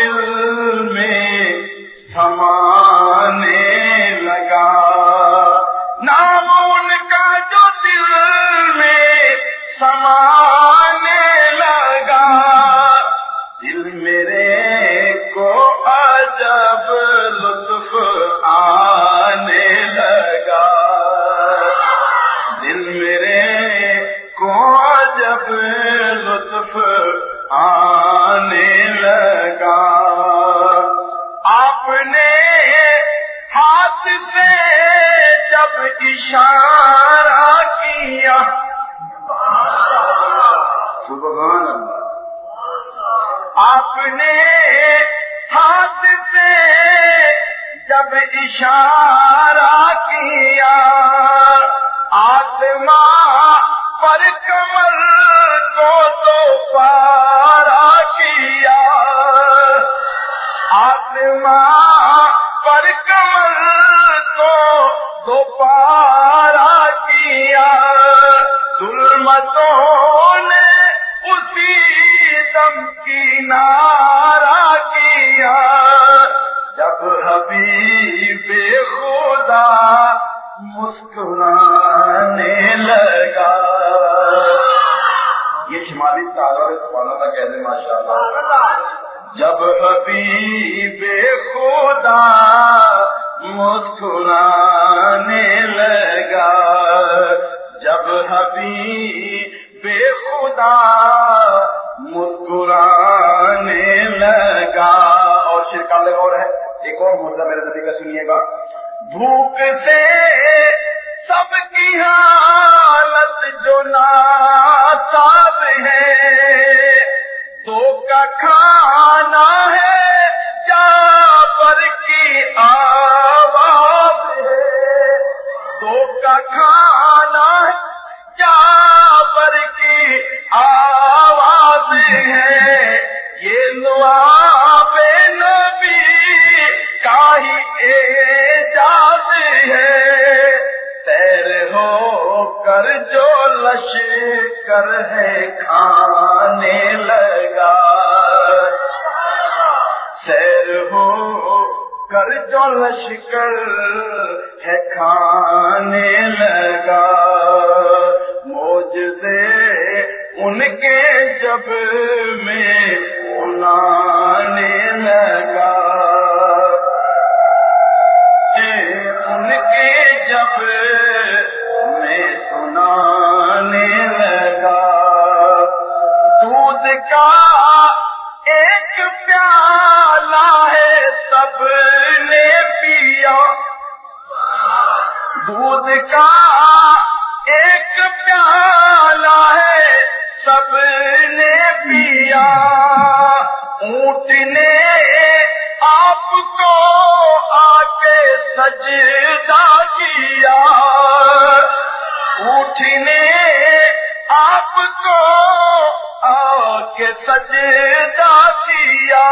دل میں سمانے لگا۔ نام ان کا جو دل میں سمانے لگا۔ دل میرے کو عجب لطف آنے لگا۔ دل میرے کو عجب لطف آنے لگا۔ آپ نے ہاتھ سے جب اشارہ کیا۔ سبحان اللہ آپ نے ہاتھ سے جب اشارہ کیا۔ دم نارا کیا، جب حبیب خدا مسکرانے لگا۔ یہ شمالی تارا سوالوں کا کہتے ماشاء اللہ جب حبیب خدا مسکرانے لگا، جب حبیب خدا گا۔ بھوک سے سب کی حالت جو ناساب ہے تو کا کھانا ہے جابر کی آواز ہے۔ تو کا کھانا کر جو لش کر ہے کھانے لگا۔ سیر ہو کر جو لشکر ہے کھانے لگا۔ موج دے ان کے جب میں دودھ کا ایک پیالہ ہے، سب نے پیا۔ اونٹ نے آپ کو آ کے سجدہ کیا۔ اونٹ نے آپ کو آ کے سجدہ کیا۔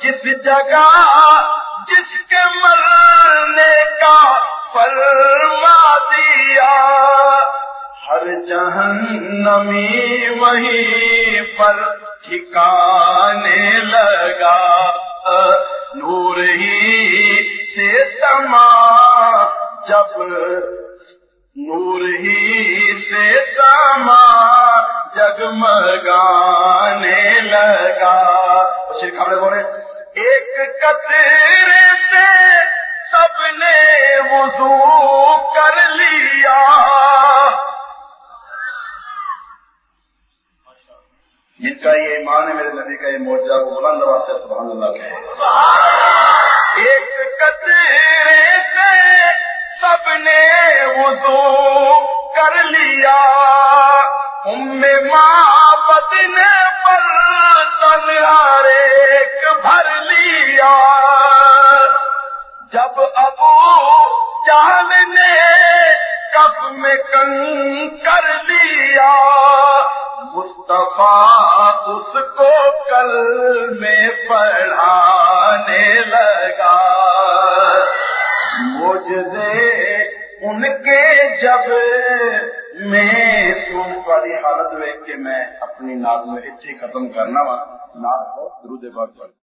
جس جگہ جس کے مرنے کا فرما دیا۔ ہر جہنمی وہیں پر ٹھکانے لگا۔ نور ہی سے سما۔ جب نور ہی سے سما۔ جگمگانے لگا۔ شیر خبریں بولے، ایک قطرے سے سب نے وضو کر لیا۔ جن کا یہ ایمان ہے میرے نبی کا یہ موجہ کو بلند آواز سے سبحان اللہ کہے۔ ایک قطرے سے سب نے وضو کر لیا۔ ام معبد نے پر تنہار میں کر لیا مصطفیٰ اس کو کل میں پڑھانے لگا۔ مجھے ان کے جب میں سن والی حالت ویک کے میں اپنی ناد میں اتنی ختم کرنا وا۔ ناد کو درود پاک۔ پڑھ